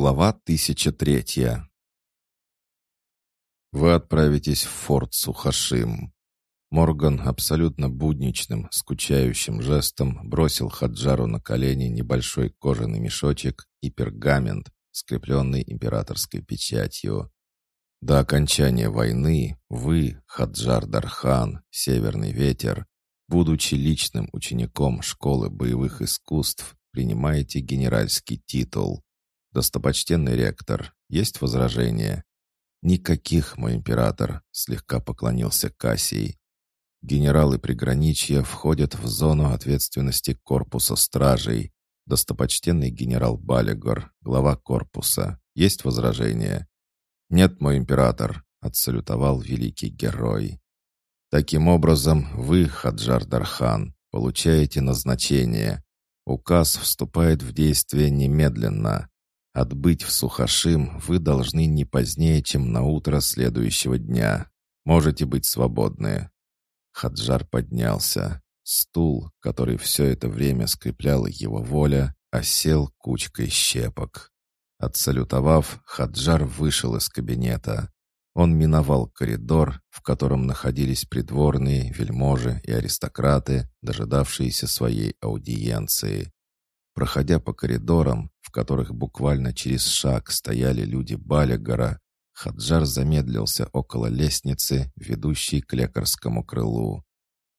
Глава 1003 Вы отправитесь в форт Сухашим. Морган абсолютно будничным, скучающим жестом бросил Хаджару на колени небольшой кожаный мешочек и пергамент, скрепленный императорской печатью. До окончания войны вы, Хаджар Дархан, Северный ветер, будучи личным учеником школы боевых искусств, принимаете генеральский титул. Достопочтенный ректор, есть возражения? Никаких, мой император, слегка поклонился Кассий. Генералы приграничья входят в зону ответственности корпуса стражей. Достопочтенный генерал Балигор, глава корпуса. Есть возражения? Нет, мой император, отсалютовал великий герой. Таким образом, вы, Хаджар Дархан, получаете назначение. Указ вступает в действие немедленно. Отбыть в Сухашим вы должны не позднее, чем на утро следующего дня. Можете быть свободны». Хаджар поднялся. Стул, который все это время скрепляла его воля, осел кучкой щепок. Отсалютовав, Хаджар вышел из кабинета. Он миновал коридор, в котором находились придворные, вельможи и аристократы, дожидавшиеся своей аудиенции. Проходя по коридорам, в которых буквально через шаг стояли люди Балигара, Хаджар замедлился около лестницы, ведущей к лекарскому крылу.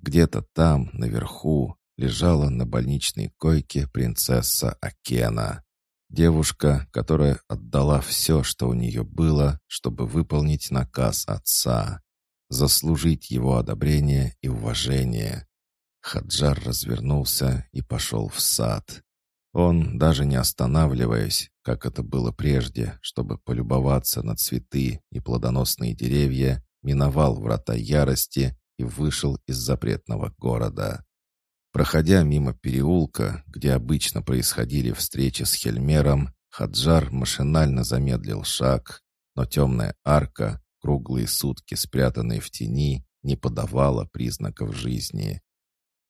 Где-то там, наверху, лежала на больничной койке принцесса Акена. Девушка, которая отдала все, что у нее было, чтобы выполнить наказ отца, заслужить его одобрение и уважение. Хаджар развернулся и пошел в сад. Он, даже не останавливаясь, как это было прежде, чтобы полюбоваться на цветы и плодоносные деревья, миновал врата ярости и вышел из запретного города. Проходя мимо переулка, где обычно происходили встречи с Хельмером, Хаджар машинально замедлил шаг, но темная арка, круглые сутки спрятанные в тени, не подавала признаков жизни.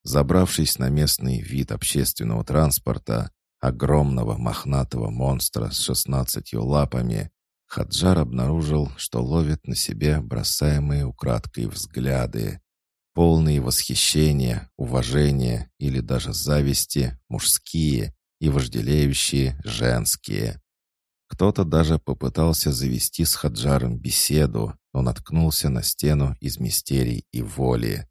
Забравшись на местный вид общественного транспорта, огромного мохнатого монстра с шестнадцатью лапами, Хаджар обнаружил, что ловит на себе бросаемые украдкой взгляды полные восхищения, уважения или даже зависти мужские и вожделеющие женские. Кто-то даже попытался завести с Хаджаром беседу, но наткнулся на стену из мистерий и воли.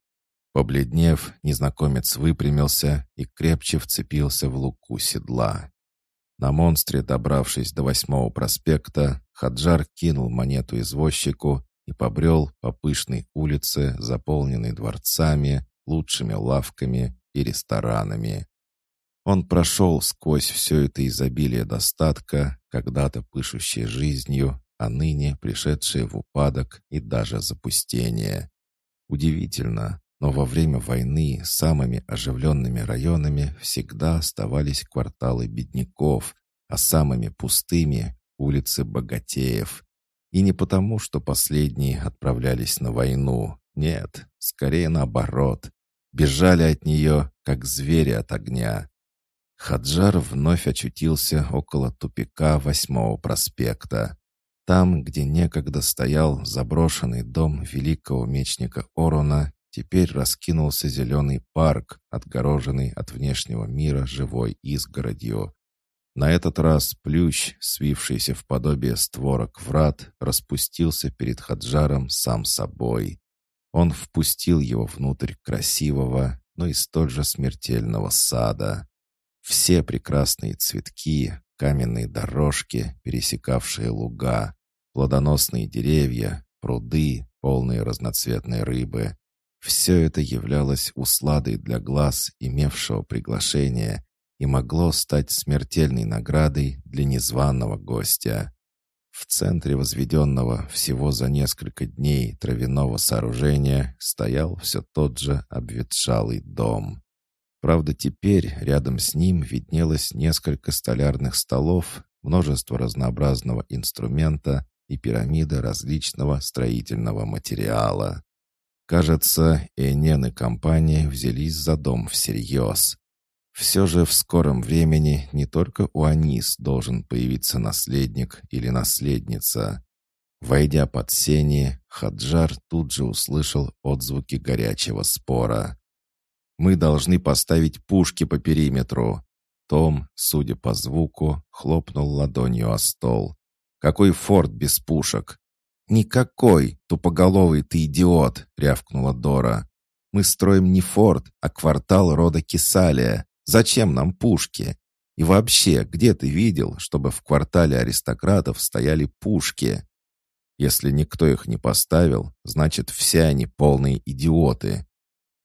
Побледнев, незнакомец выпрямился и крепче вцепился в луку седла. На монстре, добравшись до восьмого проспекта, Хаджар кинул монету извозчику и побрел по пышной улице, заполненной дворцами, лучшими лавками и ресторанами. Он прошел сквозь все это изобилие достатка, когда-то пышущее жизнью, а ныне пришедшее в упадок и даже запустение. Удивительно, но во время войны самыми оживленными районами всегда оставались кварталы бедняков, а самыми пустыми — улицы богатеев. И не потому, что последние отправлялись на войну. Нет, скорее наоборот. Бежали от нее, как звери от огня. Хаджар вновь очутился около тупика восьмого проспекта. Там, где некогда стоял заброшенный дом великого мечника Оруна, теперь раскинулся зеленый парк, отгороженный от внешнего мира живой изгородью. На этот раз плющ, свившийся в подобие створок врат, распустился перед Хаджаром сам собой. Он впустил его внутрь красивого, но и столь же смертельного сада. Все прекрасные цветки, каменные дорожки, пересекавшие луга, плодоносные деревья, пруды, полные разноцветной рыбы. Все это являлось усладой для глаз, имевшего приглашение, и могло стать смертельной наградой для незваного гостя. В центре возведенного всего за несколько дней травяного сооружения стоял все тот же обветшалый дом. Правда, теперь рядом с ним виднелось несколько столярных столов, множество разнообразного инструмента и пирамида различного строительного материала. Кажется, Энен и компания взялись за дом всерьез. Все же в скором времени не только у Анис должен появиться наследник или наследница. Войдя под сени, Хаджар тут же услышал отзвуки горячего спора. «Мы должны поставить пушки по периметру». Том, судя по звуку, хлопнул ладонью о стол. «Какой форт без пушек?» «Никакой, тупоголовый ты идиот!» — рявкнула Дора. «Мы строим не форт, а квартал рода Кесалия. Зачем нам пушки? И вообще, где ты видел, чтобы в квартале аристократов стояли пушки? Если никто их не поставил, значит, все они полные идиоты.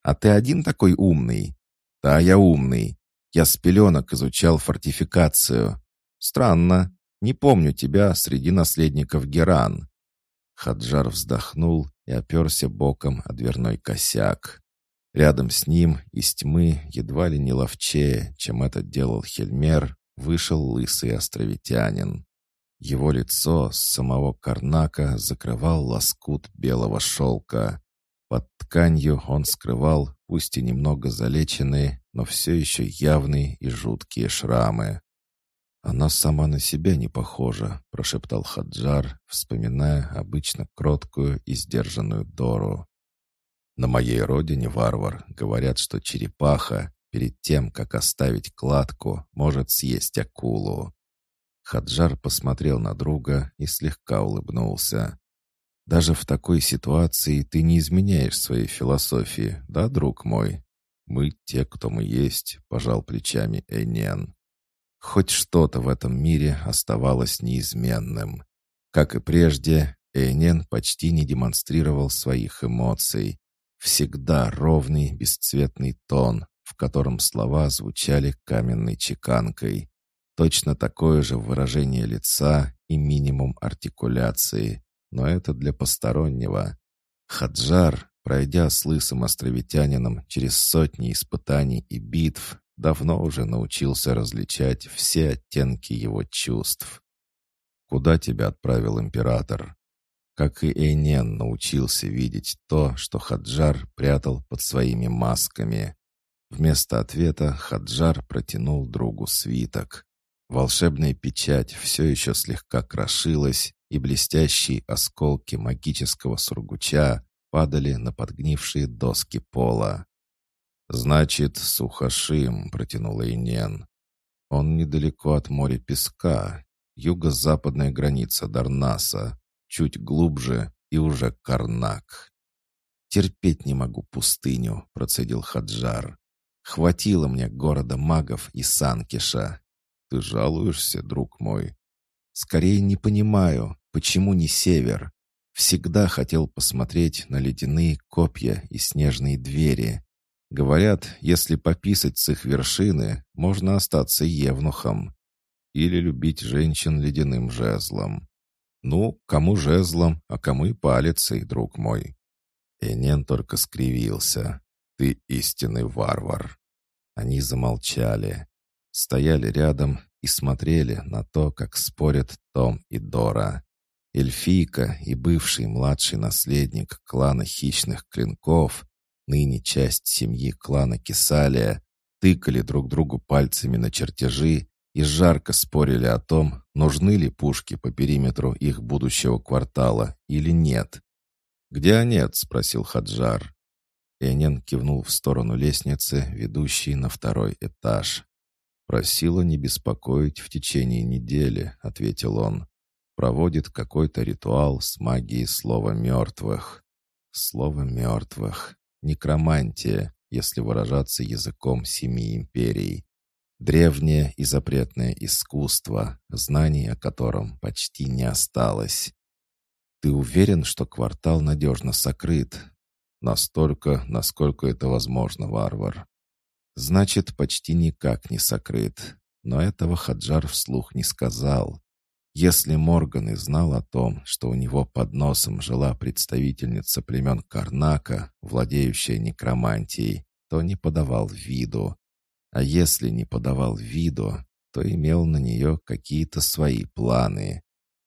А ты один такой умный? Да, я умный. Я с пеленок изучал фортификацию. Странно. Не помню тебя среди наследников Геран. Хаджар вздохнул и оперся боком о дверной косяк. Рядом с ним из тьмы, едва ли не ловчее, чем это делал Хельмер, вышел лысый островитянин. Его лицо с самого Карнака закрывал лоскут белого шелка. Под тканью он скрывал, пусть и немного залеченные, но все еще явные и жуткие шрамы. «Она сама на себя не похожа», — прошептал Хаджар, вспоминая обычно кроткую и сдержанную Дору. На моей родине, варвар, говорят, что черепаха перед тем, как оставить кладку, может съесть акулу. Хаджар посмотрел на друга и слегка улыбнулся. «Даже в такой ситуации ты не изменяешь своей философии, да, друг мой? Мы те, кто мы есть», — пожал плечами Энен. Хоть что-то в этом мире оставалось неизменным. Как и прежде, Эйнен почти не демонстрировал своих эмоций, Всегда ровный, бесцветный тон, в котором слова звучали каменной чеканкой. Точно такое же выражение лица и минимум артикуляции. Но это для постороннего. Хаджар, пройдя с лысым островитянином через сотни испытаний и битв, давно уже научился различать все оттенки его чувств. «Куда тебя отправил император?» как и Эйнен научился видеть то, что Хаджар прятал под своими масками. Вместо ответа Хаджар протянул другу свиток. Волшебная печать все еще слегка крошилась, и блестящие осколки магического сургуча падали на подгнившие доски пола. «Значит, Сухашим», — протянул Эйнен. «Он недалеко от моря песка, юго-западная граница Дарнаса, чуть глубже и уже Карнак. «Терпеть не могу пустыню», — процедил Хаджар. «Хватило мне города магов и Санкиша. Ты жалуешься, друг мой?» «Скорее не понимаю, почему не север. Всегда хотел посмотреть на ледяные копья и снежные двери. Говорят, если пописать с их вершины, можно остаться евнухом. Или любить женщин ледяным жезлом. «Ну, кому жезлом, а кому и палицей, друг мой». Энен только скривился. «Ты истинный варвар». Они замолчали, стояли рядом и смотрели на то, как спорят Том и Дора. Эльфийка и бывший младший наследник клана хищных клинков, ныне часть семьи клана Кесалия, тыкали друг другу пальцами на чертежи и жарко спорили о том, нужны ли пушки по периметру их будущего квартала или нет. «Где Анет?» — спросил Хаджар. Энен кивнул в сторону лестницы, ведущей на второй этаж. «Просила не беспокоить в течение недели», — ответил он. «Проводит какой-то ритуал с магией слова мертвых». Слово мертвых. Некромантия, если выражаться языком семи империй. Древнее и запретное искусство, знаний о котором почти не осталось. Ты уверен, что квартал надежно сокрыт? Настолько, насколько это возможно, варвар. Значит, почти никак не сокрыт. Но этого Хаджар вслух не сказал. Если Морган и знал о том, что у него под носом жила представительница племен Карнака, владеющая некромантией, то не подавал виду. А если не подавал виду, то имел на нее какие-то свои планы.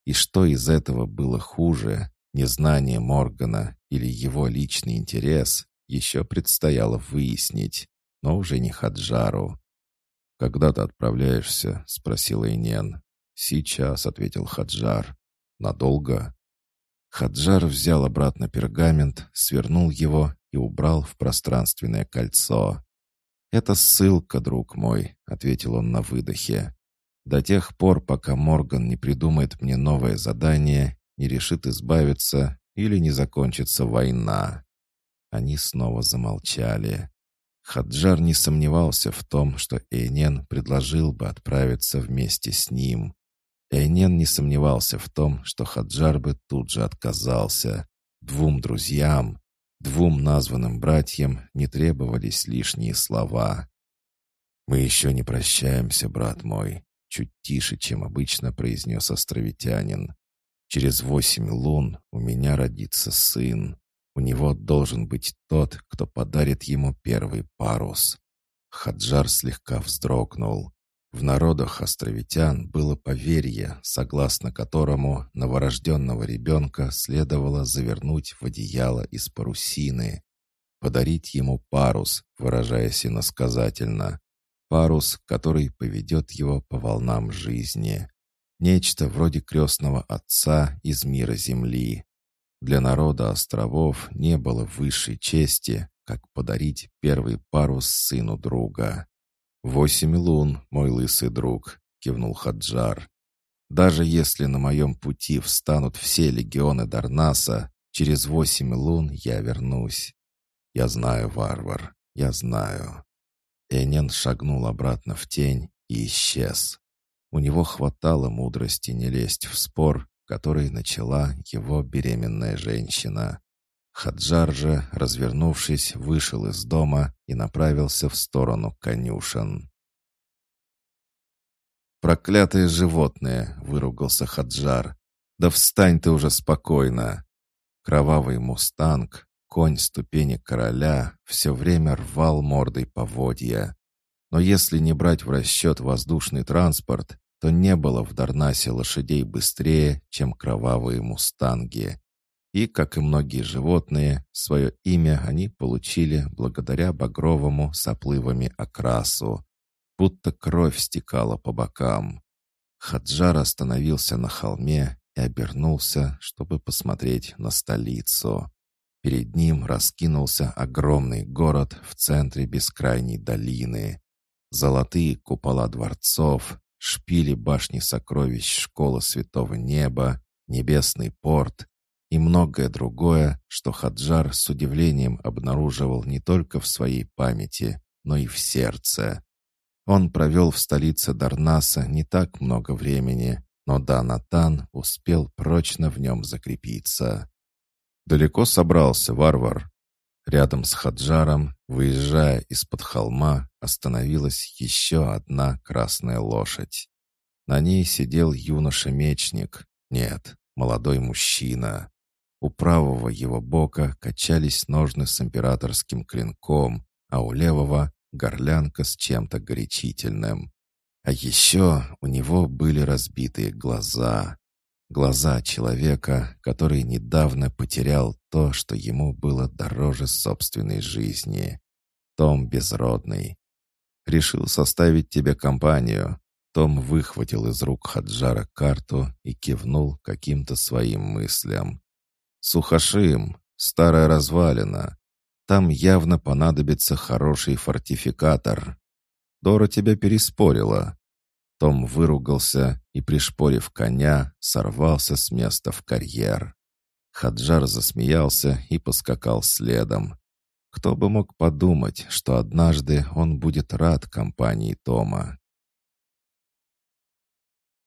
И что из этого было хуже, незнание Моргана или его личный интерес, еще предстояло выяснить, но уже не Хаджару. «Когда ты отправляешься?» — спросил Инен. «Сейчас», — ответил Хаджар. «Надолго?» Хаджар взял обратно пергамент, свернул его и убрал в пространственное кольцо. «Это ссылка, друг мой», — ответил он на выдохе. «До тех пор, пока Морган не придумает мне новое задание, не решит избавиться или не закончится война». Они снова замолчали. Хаджар не сомневался в том, что Эйнен предложил бы отправиться вместе с ним. Эйнен не сомневался в том, что Хаджар бы тут же отказался. Двум друзьям, двум названным братьям не требовались лишние слова. «Мы еще не прощаемся, брат мой», — чуть тише, чем обычно произнес островитянин. «Через восемь лун у меня родится сын. У него должен быть тот, кто подарит ему первый парус». Хаджар слегка вздрогнул. В народах островитян было поверье, согласно которому новорожденного ребенка следовало завернуть в одеяло из парусины, подарить ему парус, выражаясь иносказательно, парус, который поведет его по волнам жизни. Нечто вроде крестного отца из мира Земли. Для народа островов не было высшей чести, как подарить первый парус сыну друга. «Восемь лун, мой лысый друг», — кивнул Хаджар. «Даже если на моем пути встанут все легионы Дарнаса, через восемь лун я вернусь. Я знаю, варвар, я знаю». Энен шагнул обратно в тень и исчез. У него хватало мудрости не лезть в спор, который начала его беременная женщина. Хаджар же, развернувшись, вышел из дома и направился в сторону конюшен. «Проклятые животные!» — выругался Хаджар. «Да встань ты уже спокойно!» Кровавый мустанг, конь ступени короля, все время рвал мордой поводья. Но если не брать в расчет воздушный транспорт, то не было в Дарнасе лошадей быстрее, чем кровавые мустанги. И, как и многие животные, свое имя они получили благодаря багровому с оплывами окрасу. Будто кровь стекала по бокам. Хаджар остановился на холме и обернулся, чтобы посмотреть на столицу. Перед ним раскинулся огромный город в центре бескрайней долины. Золотые купола дворцов, шпили башни сокровищ школы Святого Неба, небесный порт и многое другое, что Хаджар с удивлением обнаруживал не только в своей памяти, но и в сердце. Он провел в столице Дарнаса не так много времени, но Данатан успел прочно в нем закрепиться. Далеко собрался варвар. Рядом с Хаджаром, выезжая из-под холма, остановилась еще одна красная лошадь. На ней сидел юноша-мечник. Нет, молодой мужчина. У правого его бока качались ножны с императорским клинком, а у левого — горлянка с чем-то горячительным. А еще у него были разбитые глаза. Глаза человека, который недавно потерял то, что ему было дороже собственной жизни. Том Безродный. Решил составить тебе компанию. Том выхватил из рук Хаджара карту и кивнул каким-то своим мыслям. Сухошим, старая развалина. Там явно понадобится хороший фортификатор. Дора тебя переспорила. Том выругался и, пришпорив коня, сорвался с места в карьер. Хаджар засмеялся и поскакал следом. Кто бы мог подумать, что однажды он будет рад компании Тома.